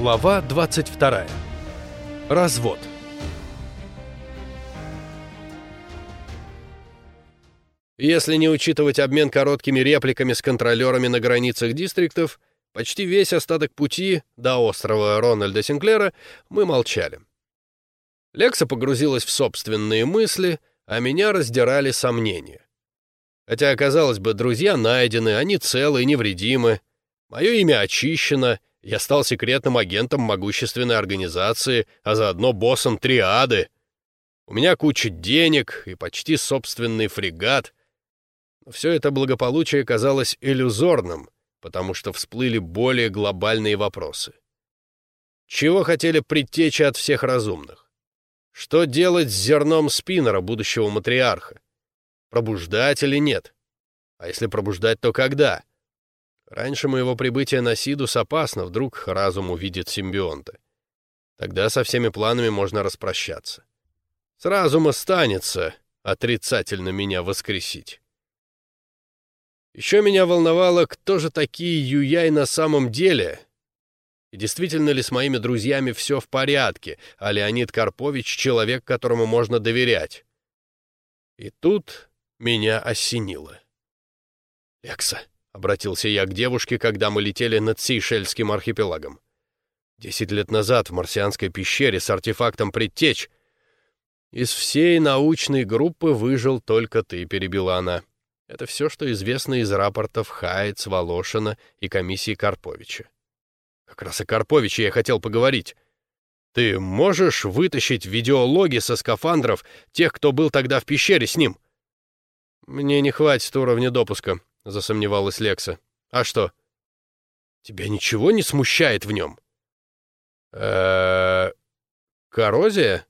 Глава 22. Развод. Если не учитывать обмен короткими репликами с контролерами на границах дистриктов, почти весь остаток пути до острова Рональда Синклера мы молчали. Лекса погрузилась в собственные мысли, а меня раздирали сомнения. Хотя, казалось бы, друзья найдены, они целы и невредимы, мое имя очищено — я стал секретным агентом могущественной организации, а заодно боссом триады. У меня куча денег и почти собственный фрегат. Но все это благополучие казалось иллюзорным, потому что всплыли более глобальные вопросы. Чего хотели предтечи от всех разумных? Что делать с зерном спиннера, будущего матриарха? Пробуждать или нет? А если пробуждать, то когда? Раньше моего прибытия на Сидус опасно, вдруг разум увидит симбионта. Тогда со всеми планами можно распрощаться. С разума станется отрицательно меня воскресить. Еще меня волновало, кто же такие Юяй на самом деле, и действительно ли с моими друзьями все в порядке, а Леонид Карпович — человек, которому можно доверять. И тут меня осенило. «Лекса, — обратился я к девушке, когда мы летели над Сейшельским архипелагом. «Десять лет назад в марсианской пещере с артефактом предтеч из всей научной группы выжил только ты», — перебила она. Это все, что известно из рапортов Хайц, Волошина и комиссии Карповича. Как раз о Карповиче я хотел поговорить. Ты можешь вытащить видеологи со скафандров тех, кто был тогда в пещере с ним? Мне не хватит уровня допуска, — засомневалась Лекса. «А что? Тебя ничего не смущает в нем?» э Коррозия?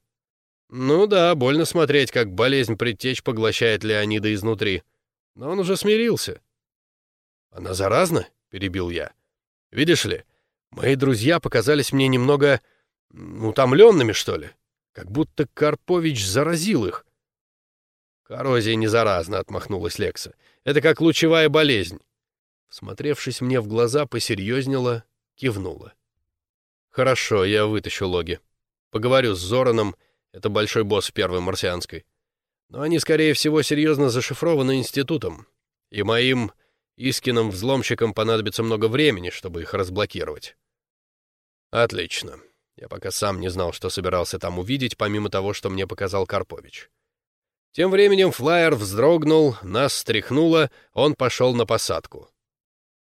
Ну да, больно смотреть, как болезнь предтеч поглощает Леонида изнутри. Но он уже смирился. «Она заразна?» — перебил я. «Видишь ли, мои друзья показались мне немного утомленными, что ли. Как будто Карпович заразил их. «Коррозия не заразна», — отмахнулась Лекса. «Это как лучевая болезнь». Всмотревшись мне в глаза, посерьезнела, кивнула. «Хорошо, я вытащу логи. Поговорю с Зораном, это большой босс первой марсианской. Но они, скорее всего, серьезно зашифрованы институтом, и моим Искиным взломщикам понадобится много времени, чтобы их разблокировать». «Отлично. Я пока сам не знал, что собирался там увидеть, помимо того, что мне показал Карпович». Тем временем флайер вздрогнул, нас стряхнуло, он пошел на посадку.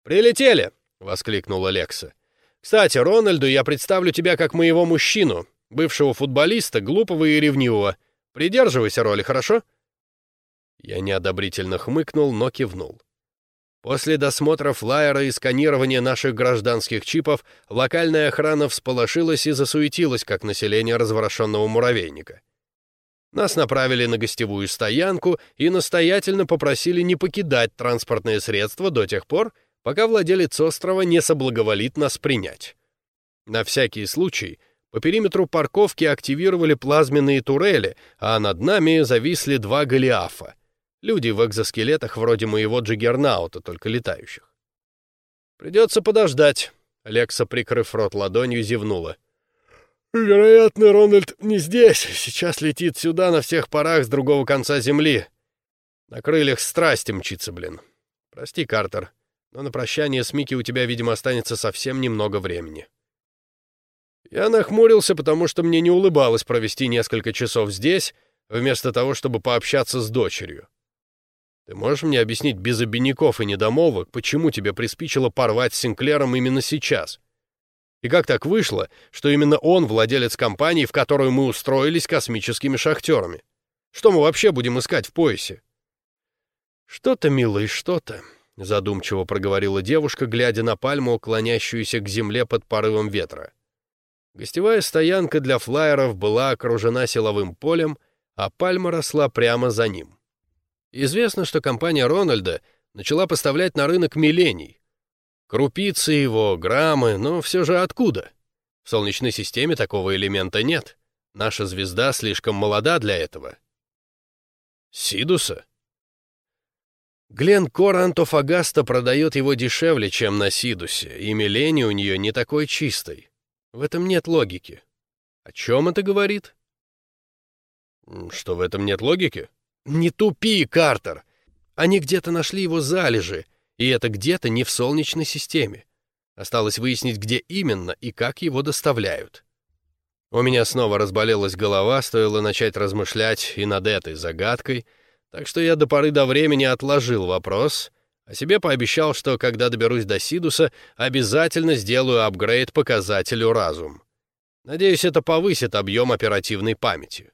«Прилетели!» — воскликнула Лекса. «Кстати, Рональду я представлю тебя как моего мужчину, бывшего футболиста, глупого и ревнивого. Придерживайся роли, хорошо?» Я неодобрительно хмыкнул, но кивнул. После досмотра флайера и сканирования наших гражданских чипов локальная охрана всполошилась и засуетилась, как население разворошенного муравейника. Нас направили на гостевую стоянку и настоятельно попросили не покидать транспортное средство до тех пор, пока владелец острова не соблаговолит нас принять. На всякий случай по периметру парковки активировали плазменные турели, а над нами зависли два Голиафа. Люди в экзоскелетах вроде моего джиггернаута, только летающих. «Придется подождать», — Лекса, прикрыв рот ладонью, зевнула. «Вероятно, Рональд не здесь. Сейчас летит сюда на всех парах с другого конца земли. На крыльях страсти мчится, блин. Прости, Картер, но на прощание с Микки у тебя, видимо, останется совсем немного времени». Я нахмурился, потому что мне не улыбалось провести несколько часов здесь, вместо того, чтобы пообщаться с дочерью. Ты можешь мне объяснить без обиняков и недомолвок, почему тебе приспичило порвать с Синклером именно сейчас?» И как так вышло, что именно он владелец компании, в которую мы устроились космическими шахтерами? Что мы вообще будем искать в поясе? Что-то, милый, что-то, задумчиво проговорила девушка, глядя на пальму, уклонящуюся к земле под порывом ветра. Гостевая стоянка для флайеров была окружена силовым полем, а пальма росла прямо за ним. Известно, что компания Рональда начала поставлять на рынок милений, Крупицы его, граммы, но все же откуда? В Солнечной системе такого элемента нет. Наша звезда слишком молода для этого. Сидуса? Глен Антофагаста продает его дешевле, чем на Сидусе, и милени у нее не такой чистой. В этом нет логики. О чем это говорит? Что в этом нет логики? Не тупи, Картер! Они где-то нашли его залежи, и это где-то не в Солнечной системе. Осталось выяснить, где именно и как его доставляют. У меня снова разболелась голова, стоило начать размышлять и над этой загадкой, так что я до поры до времени отложил вопрос, а себе пообещал, что когда доберусь до Сидуса, обязательно сделаю апгрейд показателю разум. Надеюсь, это повысит объем оперативной памяти.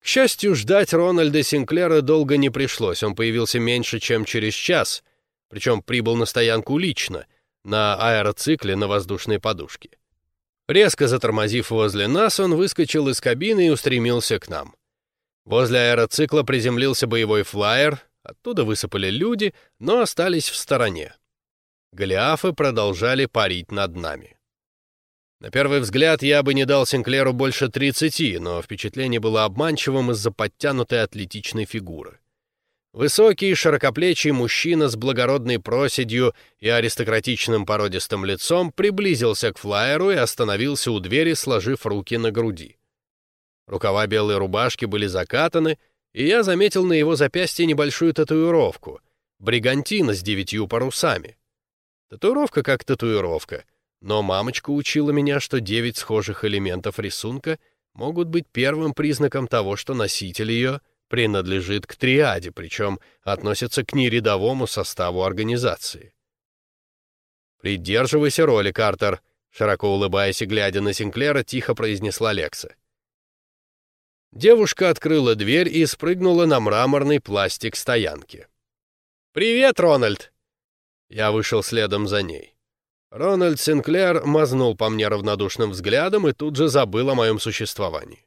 К счастью, ждать Рональда Синклера долго не пришлось, он появился меньше, чем через час, причем прибыл на стоянку лично, на аэроцикле на воздушной подушке. Резко затормозив возле нас, он выскочил из кабины и устремился к нам. Возле аэроцикла приземлился боевой флайер, оттуда высыпали люди, но остались в стороне. Голиафы продолжали парить над нами. На первый взгляд я бы не дал Синклеру больше 30, но впечатление было обманчивым из-за подтянутой атлетичной фигуры. Высокий, широкоплечий мужчина с благородной проседью и аристократичным породистым лицом приблизился к флайеру и остановился у двери, сложив руки на груди. Рукава белой рубашки были закатаны, и я заметил на его запястье небольшую татуировку — бригантина с девятью парусами. Татуировка как татуировка, но мамочка учила меня, что девять схожих элементов рисунка могут быть первым признаком того, что носитель ее — принадлежит к триаде, причем относится к нерядовому составу организации. «Придерживайся роли, Картер», — широко улыбаясь и глядя на Синклера, тихо произнесла Лекса. Девушка открыла дверь и спрыгнула на мраморный пластик стоянки. «Привет, Рональд!» Я вышел следом за ней. Рональд Синклер мазнул по мне равнодушным взглядом и тут же забыл о моем существовании.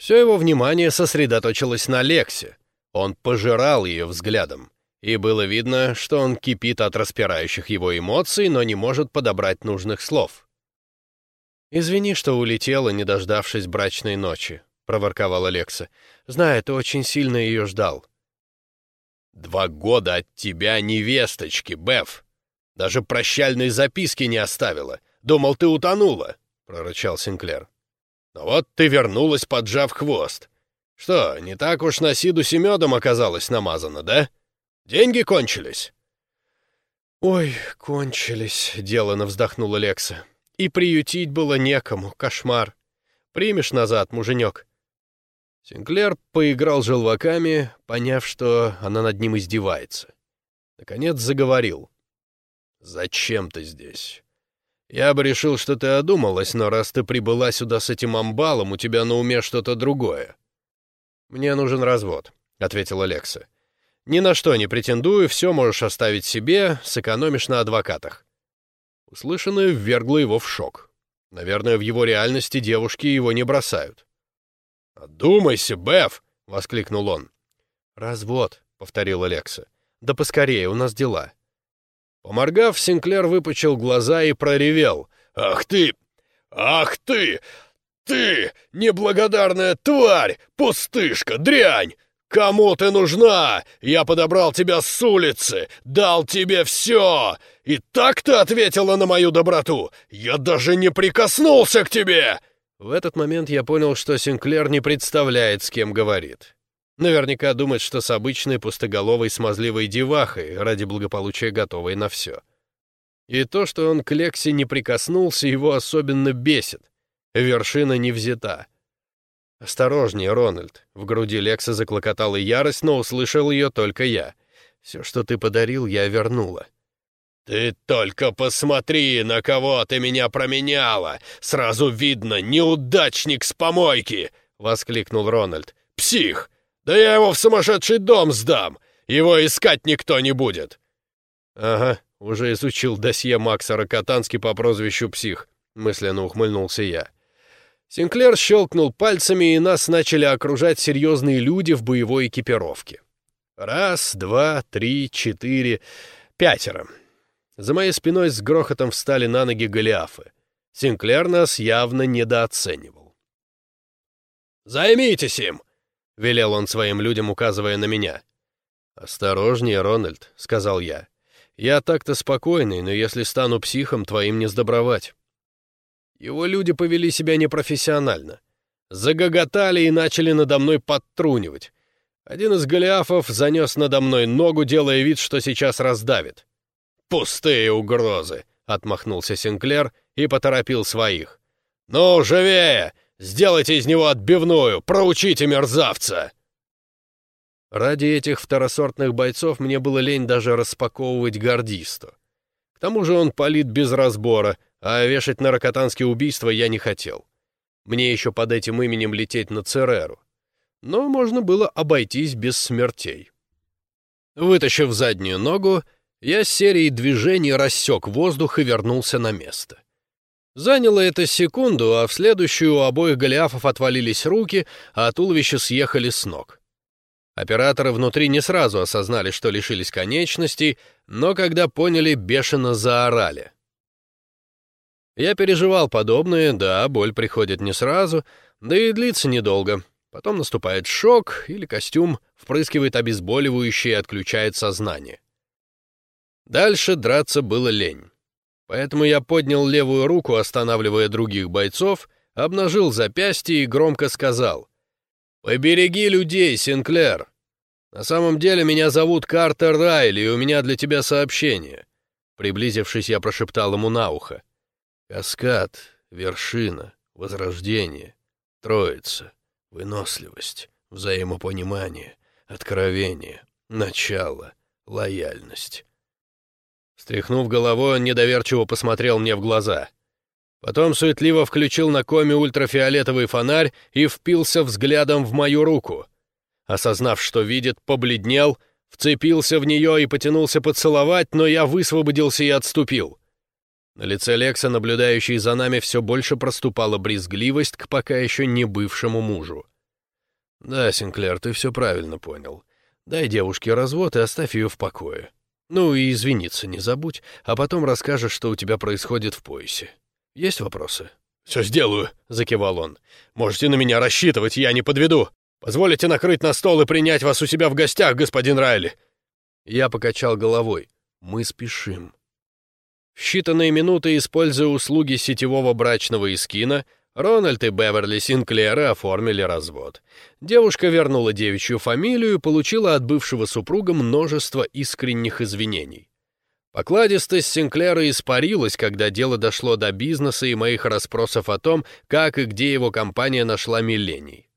Все его внимание сосредоточилось на Лексе. Он пожирал ее взглядом, и было видно, что он кипит от распирающих его эмоций, но не может подобрать нужных слов. «Извини, что улетела, не дождавшись брачной ночи», — проворковала Лекса. «Знаю, ты очень сильно ее ждал». «Два года от тебя невесточки, Беф! Даже прощальной записки не оставила. Думал, ты утонула», — прорычал Синклер. Но вот ты вернулась, поджав хвост. Что, не так уж на Сидусе медом оказалось намазано, да? Деньги кончились?» «Ой, кончились», — делано вздохнула Лекса. «И приютить было некому, кошмар. Примешь назад, муженек». Синклер поиграл желваками, поняв, что она над ним издевается. Наконец заговорил. «Зачем ты здесь? Я бы решил, что ты одумалась, но раз ты прибыла сюда с этим амбалом, у тебя на уме что-то другое. Мне нужен развод, ответила Лекса. Ни на что не претендую, все можешь оставить себе, сэкономишь на адвокатах. Услышанное ввергло его в шок. Наверное, в его реальности девушки его не бросают. «Одумайся, Беф!» — воскликнул он. «Развод», — повторила Лекса. «Да поскорее, у нас дела». Поморгав, Синклер выпучил глаза и проревел. «Ах ты! Ах ты! Ты, неблагодарная тварь! Пустышка, дрянь! Кому ты нужна? Я подобрал тебя с улицы, дал тебе все! И так ты ответила на мою доброту! Я даже не прикоснулся к тебе!» В этот момент я понял, что Синклер не представляет, с кем говорит. Наверняка думает, что с обычной пустоголовой смазливой девахой, ради благополучия готовой на все. И то, что он к Лексе не прикоснулся, его особенно бесит. Вершина не взята. «Осторожнее, Рональд!» В груди Лекса заклокотала ярость, но услышал ее только я. «Все, что ты подарил, я вернула». «Ты только посмотри, на кого ты меня променяла! Сразу видно, неудачник с помойки!» — воскликнул Рональд. «Псих! Да я его в сумасшедший дом сдам! Его искать никто не будет!» «Ага, уже изучил досье Макса Рокотански по прозвищу «Псих», — мысленно ухмыльнулся я. Синклер щелкнул пальцами, и нас начали окружать серьезные люди в боевой экипировке. Раз, два, три, четыре, пятеро. За моей спиной с грохотом встали на ноги голиафы. Синклер нас явно недооценивал. «Займитесь им!» — велел он своим людям, указывая на меня. «Осторожнее, Рональд», — сказал я. «Я так-то спокойный, но если стану психом, твоим не сдобровать». Его люди повели себя непрофессионально. Загоготали и начали надо мной подтрунивать. Один из голиафов занес надо мной ногу, делая вид, что сейчас раздавит. «Пустые угрозы!» — отмахнулся Синклер и поторопил своих. «Ну, живее! Сделайте из него отбивную! Проучите мерзавца!» Ради этих второсортных бойцов мне было лень даже распаковывать гардисту. К тому же он палит без разбора, а вешать на ракотанские убийства я не хотел. Мне еще под этим именем лететь на Цереру но можно было обойтись без смертей. Вытащив заднюю ногу, я серией движений рассек воздух и вернулся на место. Заняло это секунду, а в следующую у обоих голиафов отвалились руки, а туловища съехали с ног. Операторы внутри не сразу осознали, что лишились конечностей, но когда поняли, бешено заорали. Я переживал подобное, да, боль приходит не сразу, да и длится недолго. Потом наступает шок, или костюм впрыскивает обезболивающее и отключает сознание. Дальше драться было лень. Поэтому я поднял левую руку, останавливая других бойцов, обнажил запястье и громко сказал «Побереги людей, Синклер! На самом деле меня зовут Картер Райли, и у меня для тебя сообщение». Приблизившись, я прошептал ему на ухо. «Каскад, вершина, возрождение, троица». Выносливость, взаимопонимание, откровение, начало, лояльность. Стряхнув головой, он недоверчиво посмотрел мне в глаза. Потом суетливо включил на коме ультрафиолетовый фонарь и впился взглядом в мою руку. Осознав, что видит, побледнел, вцепился в нее и потянулся поцеловать, но я высвободился и отступил. На лице Лекса, наблюдающей за нами, все больше проступала брезгливость к пока еще не бывшему мужу. «Да, Синклер, ты все правильно понял. Дай девушке развод и оставь ее в покое. Ну и извиниться не забудь, а потом расскажешь, что у тебя происходит в поясе. Есть вопросы?» «Все сделаю», — закивал он. «Можете на меня рассчитывать, я не подведу. Позволите накрыть на стол и принять вас у себя в гостях, господин Райли?» Я покачал головой. «Мы спешим». В считанные минуты, используя услуги сетевого брачного искина, Рональд и Беверли Синклеры оформили развод. Девушка вернула девичью фамилию и получила от бывшего супруга множество искренних извинений. Покладистость Синклера испарилась, когда дело дошло до бизнеса и моих расспросов о том, как и где его компания нашла миллений.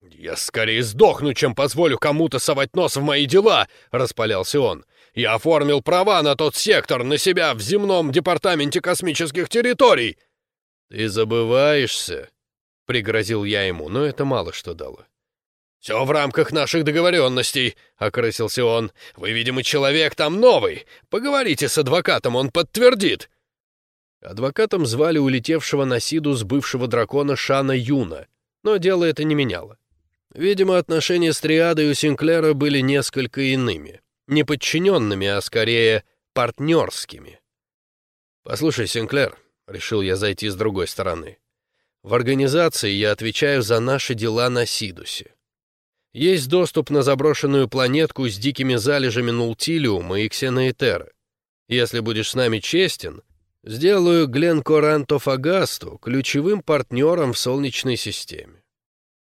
«Я скорее сдохну, чем позволю кому-то совать нос в мои дела!» — распалялся он. Я оформил права на тот сектор на себя в земном департаменте космических территорий!» «Ты забываешься», — пригрозил я ему, но это мало что дало. «Все в рамках наших договоренностей», — окрысился он. «Вы, видимо, человек там новый. Поговорите с адвокатом, он подтвердит». Адвокатом звали улетевшего на Сиду с бывшего дракона Шана Юна, но дело это не меняло. Видимо, отношения с Триадой у Синклера были несколько иными не подчиненными, а скорее партнерскими. «Послушай, Синклер», — решил я зайти с другой стороны, «в организации я отвечаю за наши дела на Сидусе. Есть доступ на заброшенную планетку с дикими залежами нултилиума и ксеноэтера. Если будешь с нами честен, сделаю Гленкорантофагасту ключевым партнером в Солнечной системе.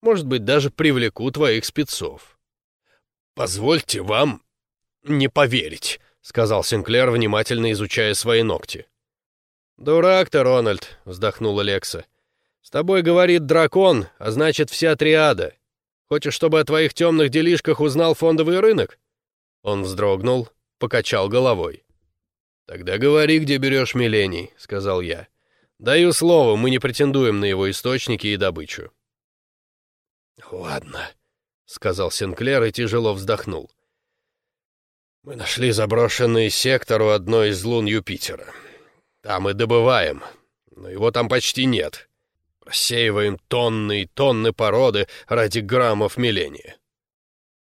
Может быть, даже привлеку твоих спецов». «Позвольте вам не поверить», — сказал Синклер, внимательно изучая свои ногти. «Дурак ты, Рональд», — вздохнула Лекса. «С тобой говорит дракон, а значит, вся триада. Хочешь, чтобы о твоих темных делишках узнал фондовый рынок?» Он вздрогнул, покачал головой. «Тогда говори, где берешь милений», — сказал я. «Даю слово, мы не претендуем на его источники и добычу». «Ладно», — сказал Синклер и тяжело вздохнул. Мы нашли заброшенный сектор у одной из лун Юпитера. Там и добываем, но его там почти нет. Рассеиваем тонны и тонны породы ради граммов миления.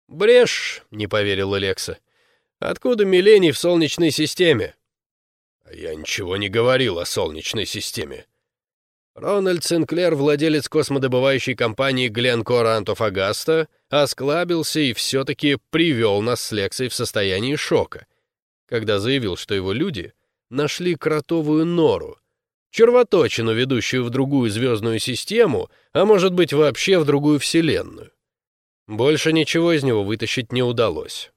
«Брешь», — не поверил Лекса. «Откуда милений в Солнечной системе?» «А «Я ничего не говорил о Солнечной системе», Рональд Синклер, владелец космодобывающей компании Гленкор Антофагаста, осклабился и все-таки привел нас с Лексой в состоянии шока, когда заявил, что его люди нашли кротовую нору, червоточину, ведущую в другую звездную систему, а может быть вообще в другую вселенную. Больше ничего из него вытащить не удалось.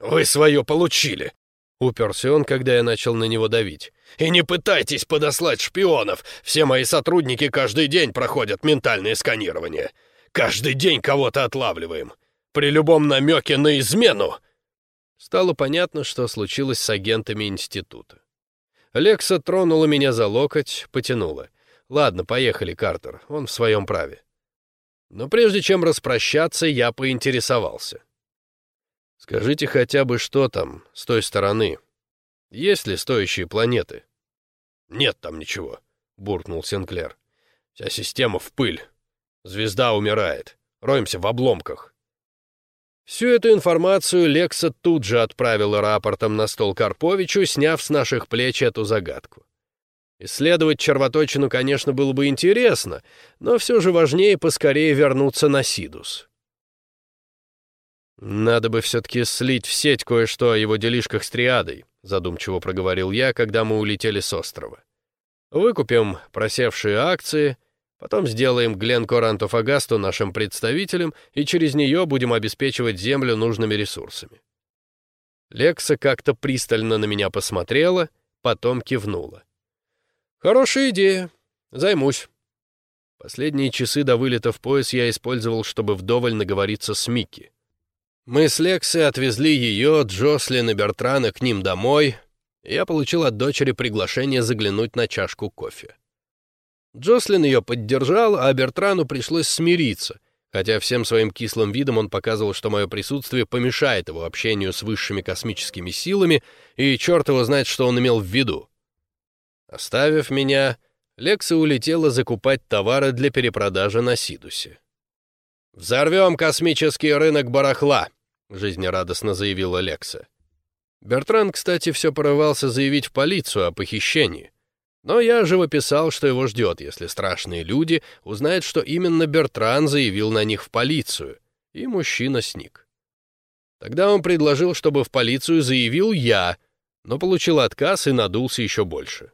«Вы свое получили!» — уперся он, когда я начал на него давить. «И не пытайтесь подослать шпионов! Все мои сотрудники каждый день проходят ментальное сканирование. Каждый день кого-то отлавливаем. При любом намеке на измену!» Стало понятно, что случилось с агентами института. Лекса тронула меня за локоть, потянула. «Ладно, поехали, Картер, он в своем праве». Но прежде чем распрощаться, я поинтересовался. «Скажите хотя бы, что там, с той стороны? Есть ли стоящие планеты?» «Нет там ничего», — буркнул Сенклер. «Вся система в пыль. Звезда умирает. Роемся в обломках. Всю эту информацию Лекса тут же отправила рапортом на стол Карповичу, сняв с наших плеч эту загадку. Исследовать червоточину, конечно, было бы интересно, но все же важнее поскорее вернуться на Сидус. «Надо бы все-таки слить в сеть кое-что о его делишках с триадой», задумчиво проговорил я, когда мы улетели с острова. «Выкупим просевшие акции», Потом сделаем Гленкор Антофагасту нашим представителем, и через нее будем обеспечивать Землю нужными ресурсами. Лекса как-то пристально на меня посмотрела, потом кивнула. «Хорошая идея. Займусь». Последние часы до вылета в пояс я использовал, чтобы вдоволь наговориться с Микки. Мы с Лексой отвезли ее, Джослин и Бертрана к ним домой, я получил от дочери приглашение заглянуть на чашку кофе. Джослин ее поддержал, а Бертрану пришлось смириться, хотя всем своим кислым видом он показывал, что мое присутствие помешает его общению с высшими космическими силами, и черт его знает, что он имел в виду. Оставив меня, Лекса улетела закупать товары для перепродажи на Сидусе. «Взорвем космический рынок барахла», — жизнерадостно заявила Лекса. Бертран, кстати, все порывался заявить в полицию о похищении — но я живописал, что его ждет, если страшные люди узнают, что именно Бертран заявил на них в полицию, и мужчина сник. Тогда он предложил, чтобы в полицию заявил я, но получил отказ и надулся еще больше.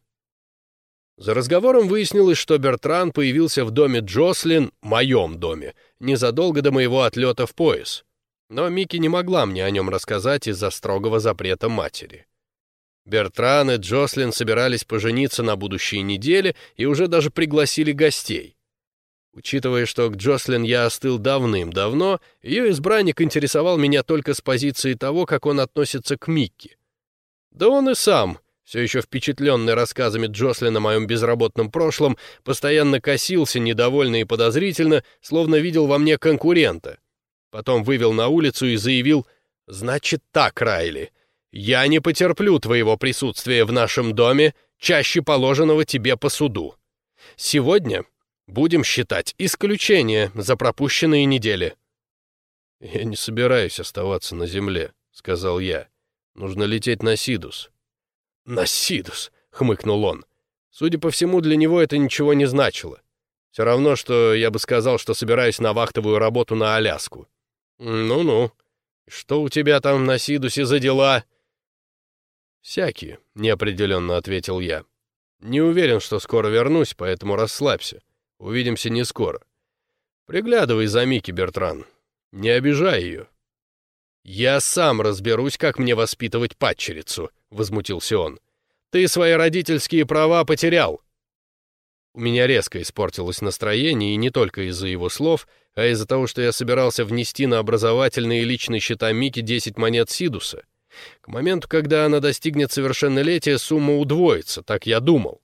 За разговором выяснилось, что Бертран появился в доме Джослин, моем доме, незадолго до моего отлета в пояс. Но Микки не могла мне о нем рассказать из-за строгого запрета матери. Бертран и Джослин собирались пожениться на будущей неделе и уже даже пригласили гостей. Учитывая, что к Джослин я остыл давным-давно, ее избранник интересовал меня только с позиции того, как он относится к Микки. Да он и сам, все еще впечатленный рассказами Джослин о моем безработном прошлом, постоянно косился недовольно и подозрительно, словно видел во мне конкурента. Потом вывел на улицу и заявил «Значит так, Райли, я не потерплю твоего присутствия в нашем доме чаще положенного тебе по суду. Сегодня будем считать исключение за пропущенные недели». «Я не собираюсь оставаться на земле», — сказал я. «Нужно лететь на Сидус». «На Сидус», — хмыкнул он. Судя по всему, для него это ничего не значило. Все равно, что я бы сказал, что собираюсь на вахтовую работу на Аляску. «Ну-ну. Что у тебя там на Сидусе за дела?» «Всякие», — неопределенно ответил я. «Не уверен, что скоро вернусь, поэтому расслабься. Увидимся не скоро. Приглядывай за Микки, Бертран. Не обижай ее». «Я сам разберусь, как мне воспитывать падчерицу», — возмутился он. «Ты свои родительские права потерял». У меня резко испортилось настроение, и не только из-за его слов, а из-за того, что я собирался внести на образовательные и личные счета Мики 10 монет Сидуса — к моменту, когда она достигнет совершеннолетия, сумма удвоится, так я думал.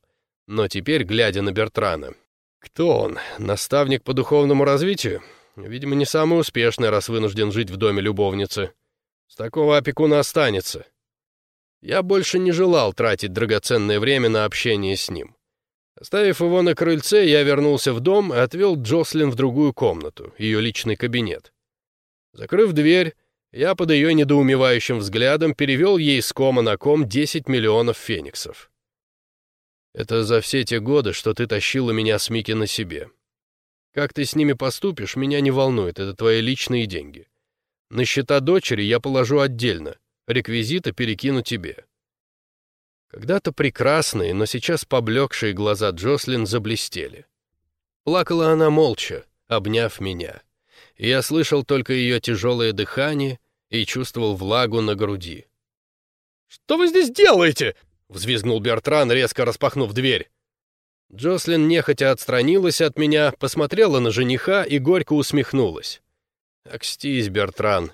Но теперь, глядя на Бертрана, кто он? Наставник по духовному развитию? Видимо, не самый успешный, раз вынужден жить в доме любовницы. С такого опекуна останется. Я больше не желал тратить драгоценное время на общение с ним. Оставив его на крыльце, я вернулся в дом и отвел Джослин в другую комнату, ее личный кабинет. Закрыв дверь, я под ее недоумевающим взглядом перевел ей с кома на ком 10 миллионов фениксов. Это за все те годы, что ты тащила меня с Мики на себе. Как ты с ними поступишь, меня не волнует, это твои личные деньги. На счета дочери я положу отдельно, реквизиты перекину тебе. Когда-то прекрасные, но сейчас поблекшие глаза Джослин заблестели. Плакала она молча, обняв меня. Я слышал только ее тяжелое дыхание и чувствовал влагу на груди. «Что вы здесь делаете?» — взвизгнул Бертран, резко распахнув дверь. Джослин нехотя отстранилась от меня, посмотрела на жениха и горько усмехнулась. «Акстись, Бертран.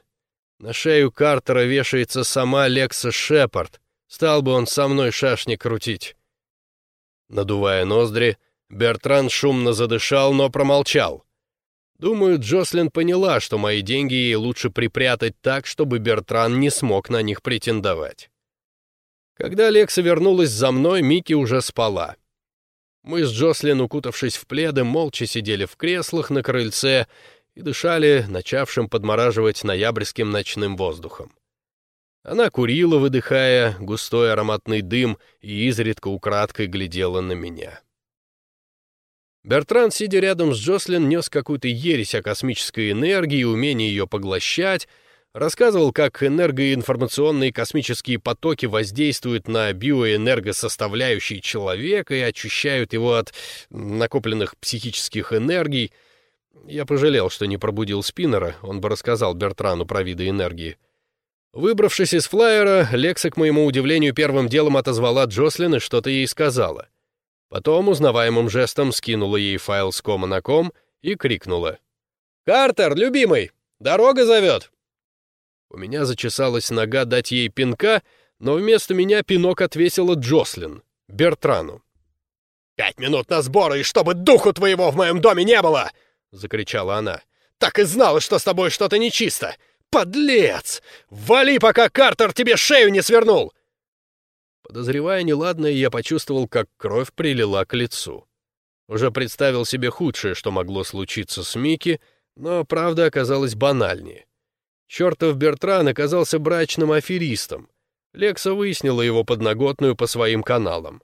На шею Картера вешается сама Лекса Шепард. Стал бы он со мной шашни крутить». Надувая ноздри, Бертран шумно задышал, но промолчал. Думаю, Джослин поняла, что мои деньги ей лучше припрятать так, чтобы Бертран не смог на них претендовать. Когда Лекса вернулась за мной, Микки уже спала. Мы с Джослин, укутавшись в пледы, молча сидели в креслах на крыльце и дышали начавшим подмораживать ноябрьским ночным воздухом. Она курила, выдыхая густой ароматный дым, и изредка украдкой глядела на меня. Бертран, сидя рядом с Джослин, нес какую-то ересь о космической энергии и умении ее поглощать, рассказывал, как энергоинформационные космические потоки воздействуют на биоэнергосоставляющие человека и очищают его от накопленных психических энергий. Я пожалел, что не пробудил Спиннера, он бы рассказал Бертрану про виды энергии. Выбравшись из флайера, Лекса, к моему удивлению, первым делом отозвала Джослин и что-то ей сказала. Потом узнаваемым жестом скинула ей файл с кома на ком и крикнула. «Картер, любимый, дорога зовет!» У меня зачесалась нога дать ей пинка, но вместо меня пинок отвесила Джослин, Бертрану. «Пять минут на сборы, и чтобы духу твоего в моем доме не было!» — закричала она. «Так и знала, что с тобой что-то нечисто! Подлец! Вали, пока Картер тебе шею не свернул!» Подозревая неладное, я почувствовал, как кровь прилила к лицу. Уже представил себе худшее, что могло случиться с Микки, но правда оказалась банальнее. Чертов Бертран оказался брачным аферистом. Лекса выяснила его подноготную по своим каналам.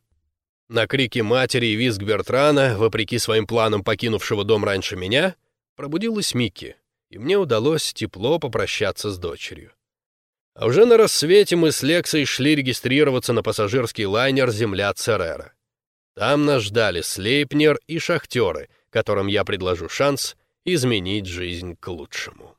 На крики матери и визг Бертрана, вопреки своим планам покинувшего дом раньше меня, пробудилась Микки, и мне удалось тепло попрощаться с дочерью. А уже на рассвете мы с Лексой шли регистрироваться на пассажирский лайнер «Земля Церера». Там нас ждали Слейпнер и шахтеры, которым я предложу шанс изменить жизнь к лучшему.